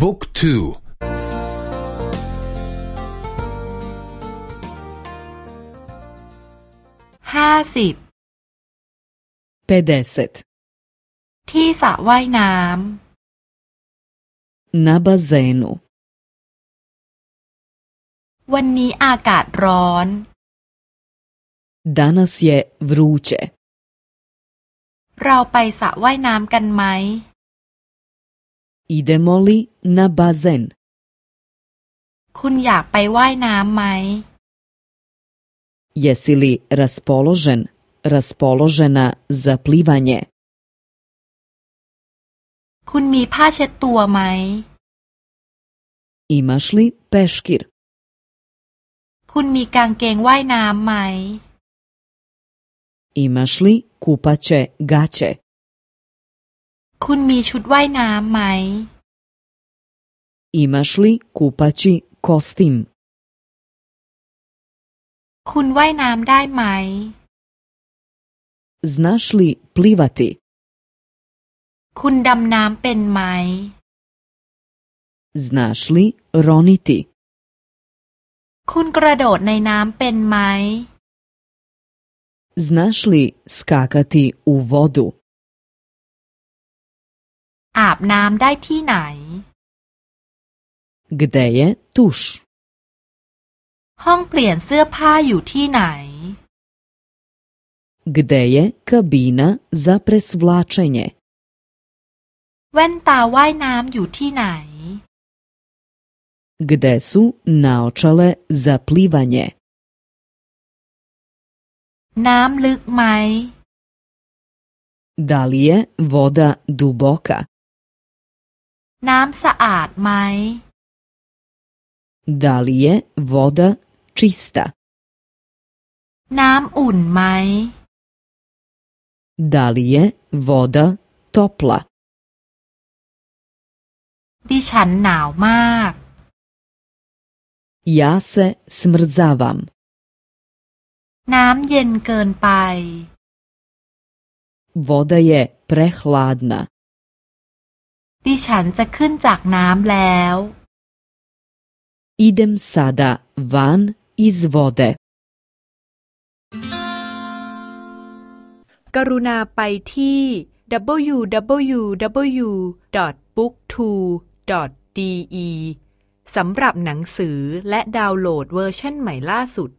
บุ๊กทูห้าสิบเปเดเซตที่สระว่ายน้ำนาบาเซโนวันนี้อากาศร้อน Danas je vruće. เราไปสระว่ายน้ำกันไหม Idemo li na bazen? คุณอยากไปว่ายน้ำไหม Jesi li raspoložen, raspoložena za plivanje? คุณมีผ้าเช็ดตัวไหม Imaš li peškir? คุณมีกางเกงว่ายน้ำไหม Imaš li kupaće gaće? คุณมีชุดว่ายน้ำไหม Imaš li kupaći kostim? คุณว่ายน้ำได้ไหม Znaš li plivati? คุณดำน้ำเป็นไหม Znaš li roniti? คุณกระโดดในน้ำเป็นไหม Znaš li skakati u vodu? อาบน้ำได้ที่ไหน Gde je tuš? ห้องเปลี่ยนเสื้อผ้าอยู่ที่ไหน Gde je kabina za presvlačenje? แว่นตาว่ายน้ำอยู่ที่ไหน Gde su naočale za plivanje? น้ำลึกไหม Da li je voda duboka? น้ำสะอาดไหม Da li je voda čista? น้ำอุ่นไหม Da li je voda topla? ดิฉันหนาวมาก Ja se smrzavam. น้ำเย็นเกินไป Voda je prehladna. ดิฉันจะขึ้นจากน้ำแล้ว Idem sada van iz vode. กรุณาไปที่ www.booktwo.de สำหรับหนังสือและดาวน์โหลดเวอร์ชันใหม่ล่าสุด